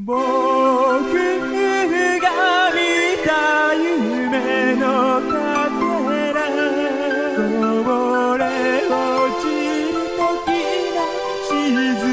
僕が見た夢のかけらこぼれ落ちる時が沈む。